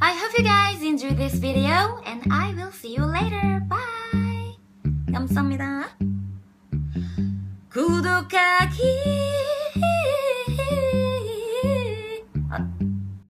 I hope you guys enjoyed this video and I will see you later. Bye. 감사합니다. 구독하기